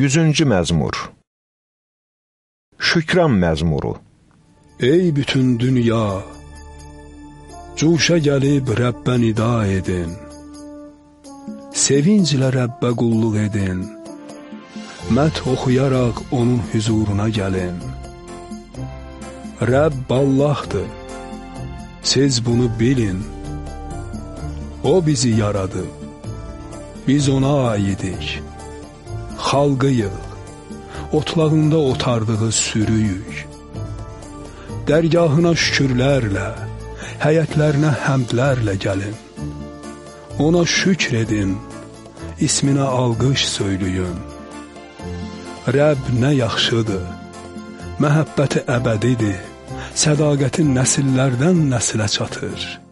100-cü məzmur Şükran məzmuru Ey bütün dünya, cuşa gəlib Rəbbə nida edin. Sevinclə Rəbbə qulluq edin. Mət oxuyaraq onun hüzuruna gəlin. Rəbb Allahdır, siz bunu bilin. O bizi yaradıb, biz ona aidik xalqıyıq, otlağında otardığı sürüyük. Dərgahına şükürlərlə, həyətlərinə həmdlərlə gəlin. Ona şükr edin, isminə alqış söyləyin. Rəbb nə yaxşıdır, məhəbbəti əbədidir, sədaqəti nəsillərdən nəsilə çatır.